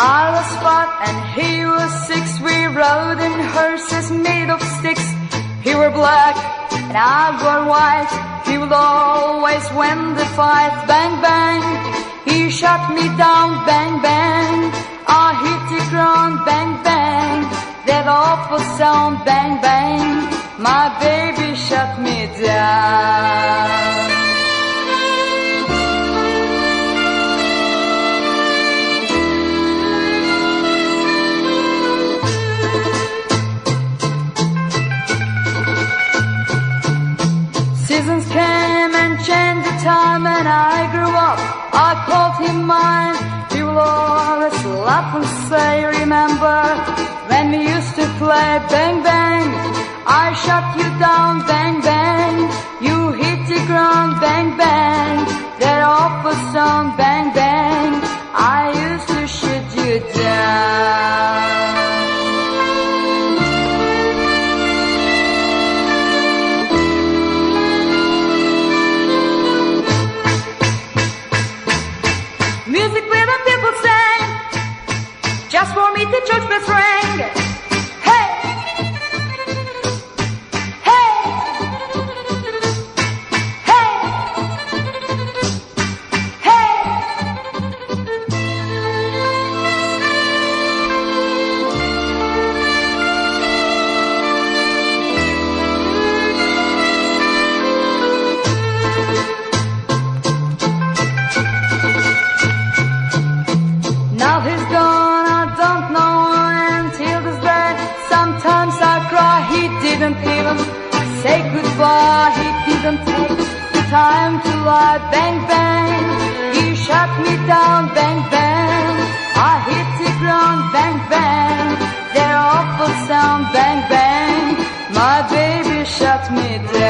I was five and he was six. We rode in horses made of sticks. He were black and I were white. He would always win the fight. Bang bang, he shot me down. Bang bang, I hit the ground. Bang bang, that awful sound. Bang bang, my baby shut me down. Time and I grew up. I called him mine. He will always laugh and say, remember when we used to play bang bang. I shut you down, bang bang. You hit the ground, bang bang. That awful sound, bang bang. I Music where the people sing, just for me the church bells ring. I cry, he didn't even say goodbye. He didn't take time to lie. Bang bang, he shut me down. Bang bang, I hit the ground. Bang bang, their awful sound. Bang bang, my baby shut me down.